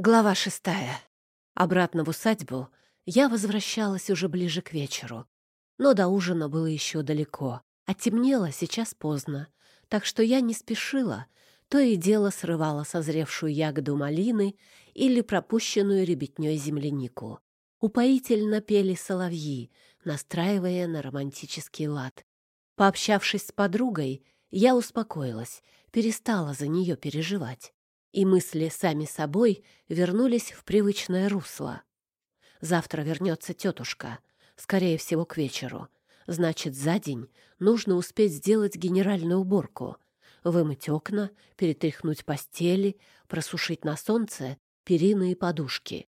Глава шестая. Обратно в усадьбу я возвращалась уже ближе к вечеру. Но до ужина было еще далеко, а темнело сейчас поздно, так что я не спешила, то и дело срывала созревшую ягоду малины или пропущенную ребятней землянику. Упоительно пели соловьи, настраивая на романтический лад. Пообщавшись с подругой, я успокоилась, перестала за нее переживать и мысли сами собой вернулись в привычное русло. Завтра вернется тетушка, скорее всего, к вечеру. Значит, за день нужно успеть сделать генеральную уборку, вымыть окна, перетряхнуть постели, просушить на солнце перины и подушки.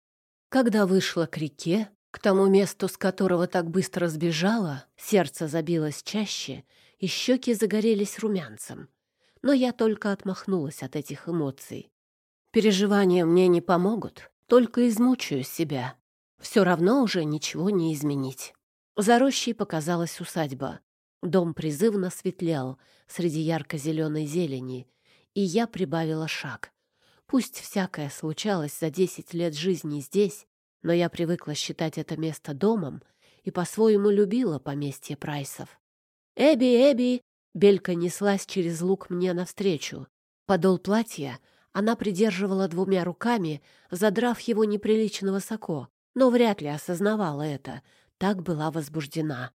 Когда вышла к реке, к тому месту, с которого так быстро сбежала, сердце забилось чаще, и щеки загорелись румянцем но я только отмахнулась от этих эмоций. Переживания мне не помогут, только измучаю себя. Все равно уже ничего не изменить. За рощей показалась усадьба. Дом призывно светлял среди ярко-зеленой зелени, и я прибавила шаг. Пусть всякое случалось за десять лет жизни здесь, но я привыкла считать это место домом и по-своему любила поместье Прайсов. «Эбби, Эбби!» Белька неслась через лук мне навстречу. Подол платья она придерживала двумя руками, задрав его неприлично высоко, но вряд ли осознавала это. Так была возбуждена.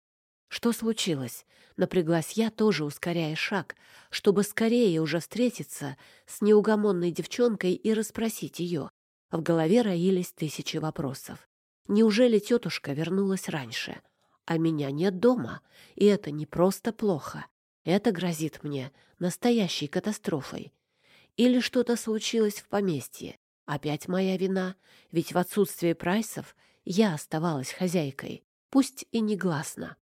Что случилось? Напряглась я, тоже ускоряя шаг, чтобы скорее уже встретиться с неугомонной девчонкой и расспросить ее. В голове роились тысячи вопросов. Неужели тетушка вернулась раньше? А меня нет дома, и это не просто плохо. Это грозит мне настоящей катастрофой. Или что-то случилось в поместье. Опять моя вина, ведь в отсутствие прайсов я оставалась хозяйкой, пусть и негласно.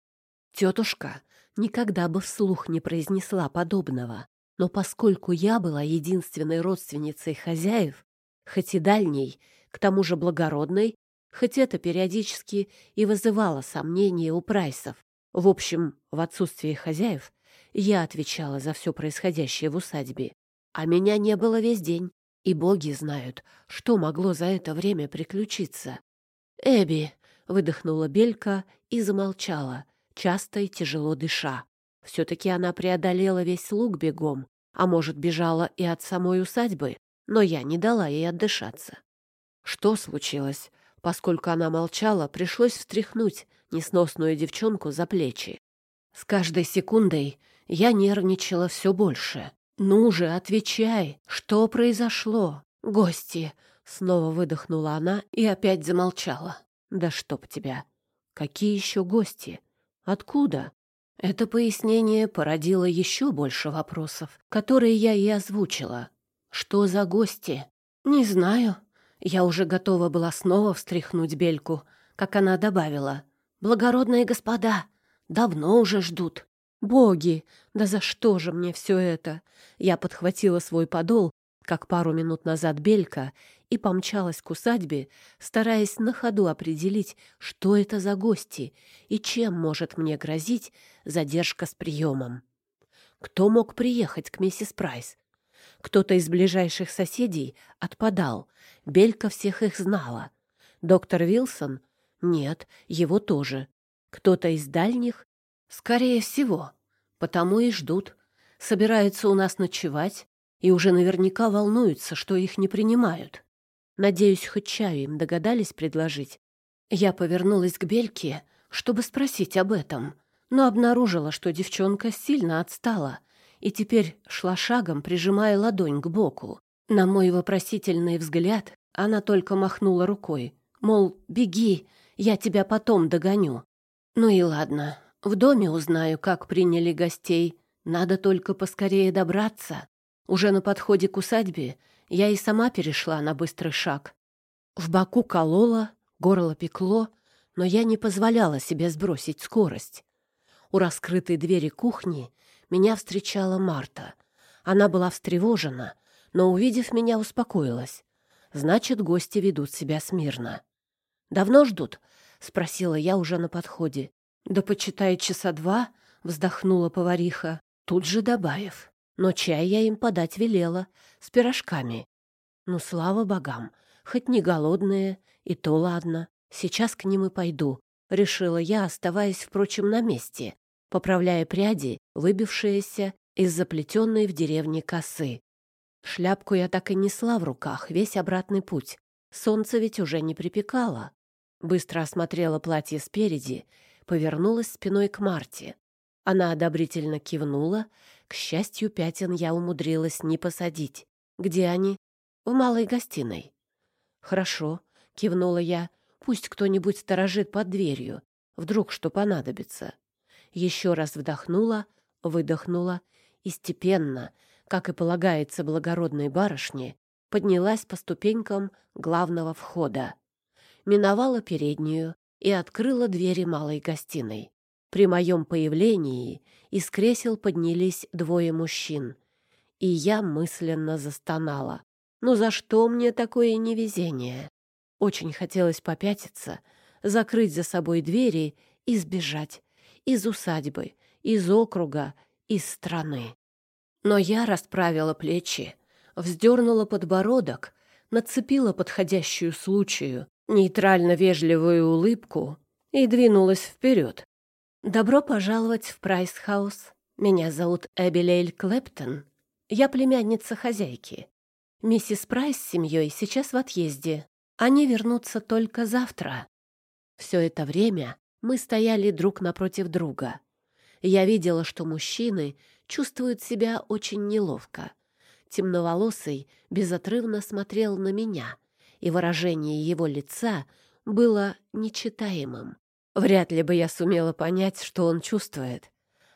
Тетушка никогда бы вслух не произнесла подобного, но поскольку я была единственной родственницей хозяев, хоть и дальней, к тому же благородной, хоть это периодически и вызывало сомнения у прайсов. В общем, в отсутствие хозяев я отвечала за все происходящее в усадьбе, а меня не было весь день, и боги знают, что могло за это время приключиться. «Эбби!» — выдохнула Белька и замолчала, часто и тяжело дыша. Все-таки она преодолела весь луг бегом, а может, бежала и от самой усадьбы, но я не дала ей отдышаться. Что случилось? Поскольку она молчала, пришлось встряхнуть несносную девчонку за плечи. С каждой секундой я нервничала все больше. «Ну же, отвечай! Что произошло? Гости!» Снова выдохнула она и опять замолчала. «Да чтоб тебя! Какие еще гости? Откуда?» Это пояснение породило еще больше вопросов, которые я и озвучила. «Что за гости?» «Не знаю». Я уже готова была снова встряхнуть Бельку, как она добавила. «Благородные господа, давно уже ждут. Боги, да за что же мне все это? Я подхватила свой подол, как пару минут назад Белька, и помчалась к усадьбе, стараясь на ходу определить, что это за гости и чем может мне грозить задержка с приемом. Кто мог приехать к миссис Прайс? Кто-то из ближайших соседей отпадал. Белька всех их знала. Доктор Вилсон? Нет, его тоже. Кто-то из дальних? Скорее всего. Потому и ждут. Собираются у нас ночевать и уже наверняка волнуются, что их не принимают. Надеюсь, хоть чаю им догадались предложить. Я повернулась к Бельке, чтобы спросить об этом, но обнаружила, что девчонка сильно отстала и теперь шла шагом, прижимая ладонь к боку. На мой вопросительный взгляд она только махнула рукой, мол, беги, я тебя потом догоню. Ну и ладно, в доме узнаю, как приняли гостей. Надо только поскорее добраться. Уже на подходе к усадьбе я и сама перешла на быстрый шаг. В боку колола, горло пекло, но я не позволяла себе сбросить скорость. У раскрытой двери кухни меня встречала Марта. Она была встревожена, но, увидев меня, успокоилась. Значит, гости ведут себя смирно. «Давно ждут?» — спросила я уже на подходе. «Да почитай часа два», — вздохнула повариха, тут же добавив. «Но чай я им подать велела, с пирожками». «Ну, слава богам, Хоть не голодные, и то ладно. Сейчас к ним и пойду, решила я, оставаясь, впрочем, на месте, поправляя пряди, выбившиеся из заплетенной в деревне косы. Шляпку я так и несла в руках весь обратный путь. Солнце ведь уже не припекало. Быстро осмотрела платье спереди, повернулась спиной к Марте. Она одобрительно кивнула. К счастью, пятен я умудрилась не посадить. Где они? В малой гостиной. Хорошо, кивнула я. Пусть кто-нибудь сторожит под дверью. Вдруг что понадобится. Еще раз вдохнула, выдохнула и степенно, как и полагается благородной барышне, поднялась по ступенькам главного входа. Миновала переднюю и открыла двери малой гостиной. При моем появлении из кресел поднялись двое мужчин, и я мысленно застонала. Ну за что мне такое невезение? Очень хотелось попятиться, закрыть за собой двери и сбежать из усадьбы, из округа, из страны. Но я расправила плечи, вздернула подбородок, нацепила подходящую случаю нейтрально-вежливую улыбку и двинулась вперед. «Добро пожаловать в Прайс-хаус. Меня зовут Эбелейль Клэптон. Я племянница хозяйки. Миссис Прайс с семьей сейчас в отъезде. Они вернутся только завтра». Все это время мы стояли друг напротив друга. Я видела, что мужчины чувствуют себя очень неловко. Темноволосый безотрывно смотрел на меня, и выражение его лица было нечитаемым. Вряд ли бы я сумела понять, что он чувствует.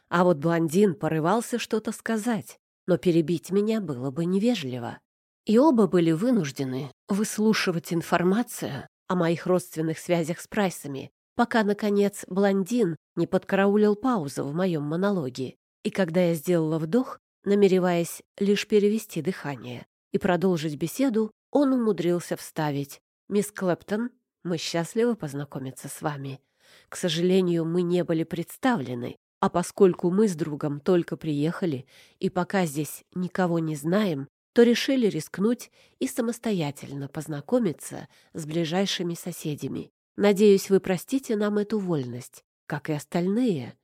А вот блондин порывался что-то сказать, но перебить меня было бы невежливо. И оба были вынуждены выслушивать информацию о моих родственных связях с Прайсами, пока, наконец, блондин не подкараулил паузу в моем монологе. И когда я сделала вдох, намереваясь лишь перевести дыхание и продолжить беседу, он умудрился вставить. «Мисс Клэптон, мы счастливы познакомиться с вами. К сожалению, мы не были представлены, а поскольку мы с другом только приехали и пока здесь никого не знаем, то решили рискнуть и самостоятельно познакомиться с ближайшими соседями. Надеюсь, вы простите нам эту вольность, как и остальные.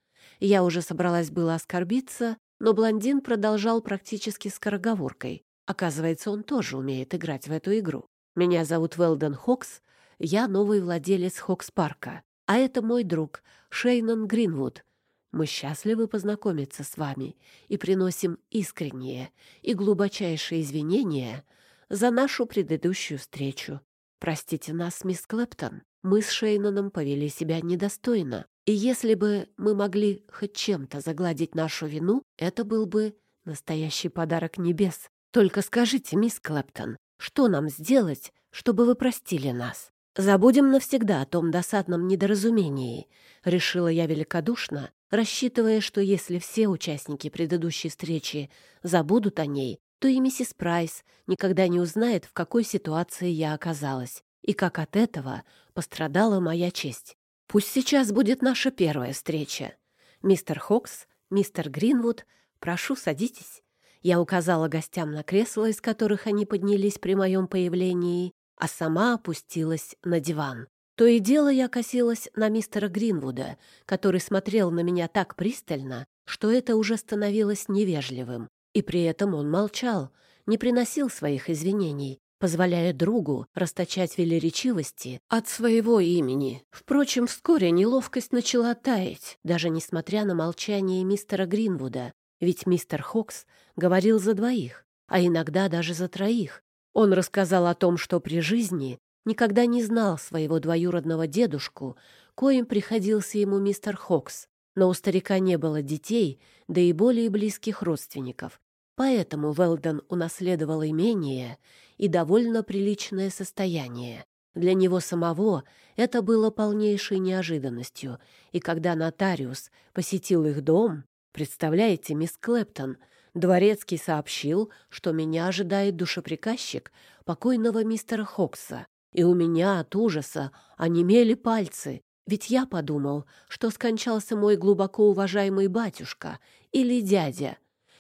Я уже собралась было оскорбиться, но блондин продолжал практически скороговоркой. Оказывается, он тоже умеет играть в эту игру. Меня зовут Велден Хокс, я новый владелец Хокс-парка, а это мой друг Шейнон Гринвуд. Мы счастливы познакомиться с вами и приносим искренние и глубочайшие извинения за нашу предыдущую встречу. Простите нас, мисс Клэптон, мы с Шейноном повели себя недостойно, и если бы мы могли хоть чем-то загладить нашу вину, это был бы настоящий подарок небес. Только скажите, мисс Клэптон, что нам сделать, чтобы вы простили нас? Забудем навсегда о том досадном недоразумении, решила я великодушно, рассчитывая, что если все участники предыдущей встречи забудут о ней, то и миссис Прайс никогда не узнает, в какой ситуации я оказалась и как от этого пострадала моя честь. Пусть сейчас будет наша первая встреча. Мистер Хокс, мистер Гринвуд, прошу, садитесь. Я указала гостям на кресла, из которых они поднялись при моем появлении, а сама опустилась на диван. То и дело я косилась на мистера Гринвуда, который смотрел на меня так пристально, что это уже становилось невежливым. И при этом он молчал, не приносил своих извинений, позволяя другу расточать велеречивости от своего имени. Впрочем, вскоре неловкость начала таять, даже несмотря на молчание мистера Гринвуда, ведь мистер Хокс говорил за двоих, а иногда даже за троих. Он рассказал о том, что при жизни никогда не знал своего двоюродного дедушку, коим приходился ему мистер Хокс, но у старика не было детей, да и более близких родственников. Поэтому Велден унаследовал имение и довольно приличное состояние. Для него самого это было полнейшей неожиданностью, и когда нотариус посетил их дом, представляете, мисс Клэптон, дворецкий сообщил, что меня ожидает душеприказчик покойного мистера Хокса, и у меня от ужаса онемели пальцы, ведь я подумал, что скончался мой глубоко уважаемый батюшка или дядя.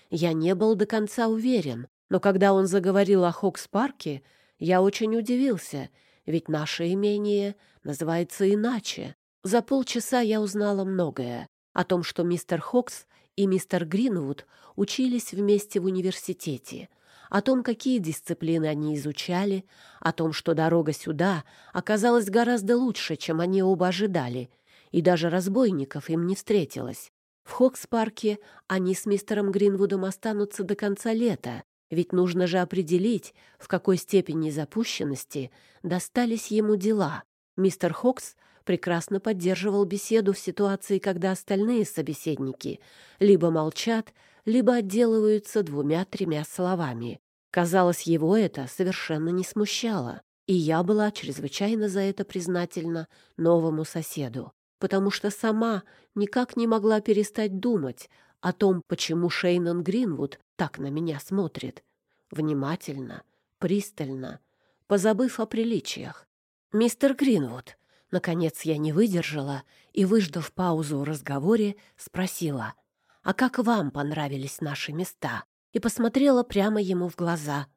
Я не был до конца уверен, но когда он заговорил о Хокс-парке, Я очень удивился, ведь наше имение называется иначе. За полчаса я узнала многое о том, что мистер Хокс и мистер Гринвуд учились вместе в университете, о том, какие дисциплины они изучали, о том, что дорога сюда оказалась гораздо лучше, чем они оба ожидали, и даже разбойников им не встретилось. В Хокс-парке они с мистером Гринвудом останутся до конца лета, ведь нужно же определить, в какой степени запущенности достались ему дела. Мистер Хокс прекрасно поддерживал беседу в ситуации, когда остальные собеседники либо молчат, либо отделываются двумя-тремя словами. Казалось, его это совершенно не смущало, и я была чрезвычайно за это признательна новому соседу, потому что сама никак не могла перестать думать о том, почему Шейнон Гринвуд так на меня смотрит. Внимательно, пристально, позабыв о приличиях. «Мистер Гринвуд, Наконец я не выдержала и, выждав паузу в разговоре, спросила, «А как вам понравились наши места?» и посмотрела прямо ему в глаза.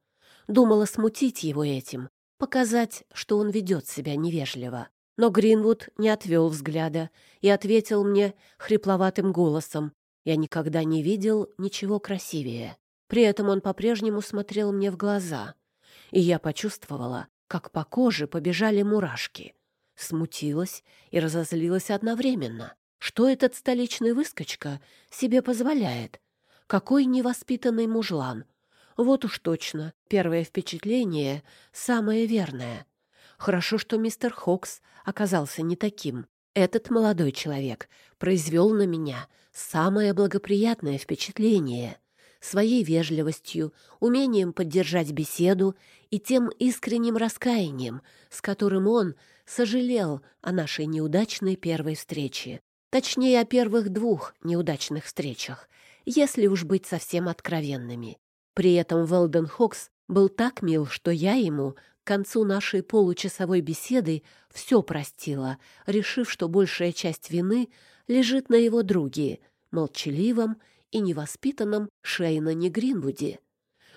Думала смутить его этим, показать, что он ведет себя невежливо. Но Гринвуд не отвел взгляда и ответил мне хрипловатым голосом. Я никогда не видел ничего красивее. При этом он по-прежнему смотрел мне в глаза. И я почувствовала, как по коже побежали мурашки смутилась и разозлилась одновременно. Что этот столичный выскочка себе позволяет? Какой невоспитанный мужлан! Вот уж точно, первое впечатление самое верное. Хорошо, что мистер Хокс оказался не таким. Этот молодой человек произвел на меня самое благоприятное впечатление своей вежливостью, умением поддержать беседу и тем искренним раскаянием, с которым он сожалел о нашей неудачной первой встрече. Точнее, о первых двух неудачных встречах, если уж быть совсем откровенными. При этом Велден Хокс был так мил, что я ему к концу нашей получасовой беседы все простила, решив, что большая часть вины лежит на его друге, молчаливом и невоспитанном Шейна Гринвуде.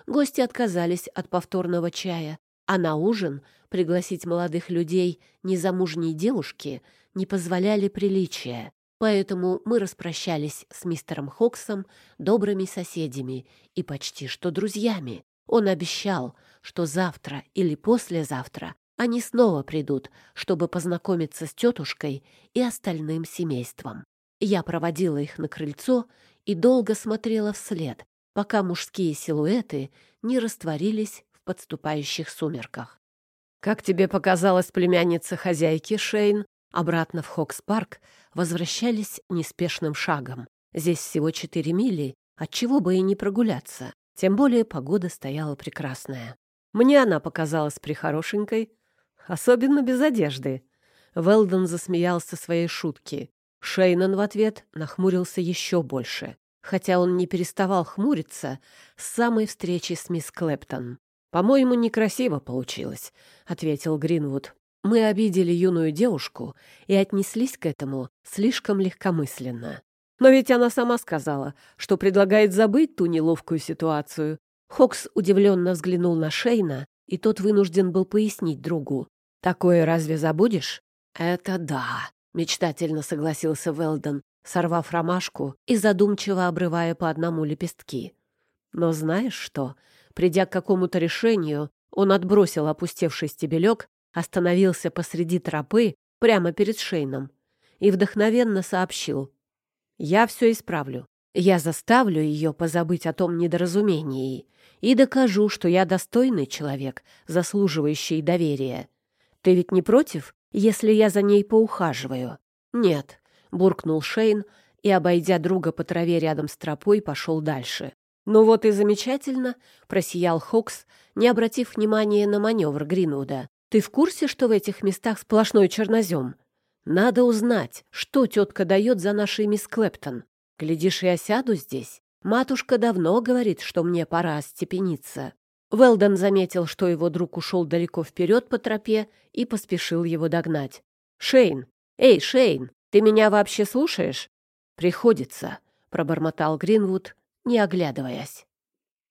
Гости отказались от повторного чая, а на ужин пригласить молодых людей незамужней девушки не позволяли приличия. Поэтому мы распрощались с мистером Хоксом, добрыми соседями и почти что друзьями. Он обещал, что завтра или послезавтра они снова придут, чтобы познакомиться с тетушкой и остальным семейством. Я проводила их на крыльцо и долго смотрела вслед, пока мужские силуэты не растворились подступающих сумерках. «Как тебе показалась племянница хозяйки, Шейн?» Обратно в Хокс-парк возвращались неспешным шагом. Здесь всего четыре мили, отчего бы и не прогуляться. Тем более погода стояла прекрасная. Мне она показалась прихорошенькой, особенно без одежды. Велдон засмеялся своей шутки. Шейнон в ответ нахмурился еще больше, хотя он не переставал хмуриться с самой встречи с мисс Клэптон. «По-моему, некрасиво получилось», — ответил Гринвуд. «Мы обидели юную девушку и отнеслись к этому слишком легкомысленно. Но ведь она сама сказала, что предлагает забыть ту неловкую ситуацию». Хокс удивленно взглянул на Шейна, и тот вынужден был пояснить другу. «Такое разве забудешь?» «Это да», — мечтательно согласился Велдон, сорвав ромашку и задумчиво обрывая по одному лепестки. «Но знаешь что?» Придя к какому-то решению, он отбросил опустевший стебелек, остановился посреди тропы прямо перед Шейном и вдохновенно сообщил. «Я все исправлю. Я заставлю ее позабыть о том недоразумении и докажу, что я достойный человек, заслуживающий доверия. Ты ведь не против, если я за ней поухаживаю?» «Нет», — буркнул Шейн и, обойдя друга по траве рядом с тропой, пошел дальше. «Ну вот и замечательно», — просиял Хокс, не обратив внимания на маневр Гринвуда. «Ты в курсе, что в этих местах сплошной чернозем? Надо узнать, что тетка дает за нашей мисс Клэптон. Глядишь, я сяду здесь. Матушка давно говорит, что мне пора остепениться». Велдон заметил, что его друг ушел далеко вперед по тропе и поспешил его догнать. «Шейн! Эй, Шейн! Ты меня вообще слушаешь?» «Приходится», — пробормотал Гринвуд, не оглядываясь.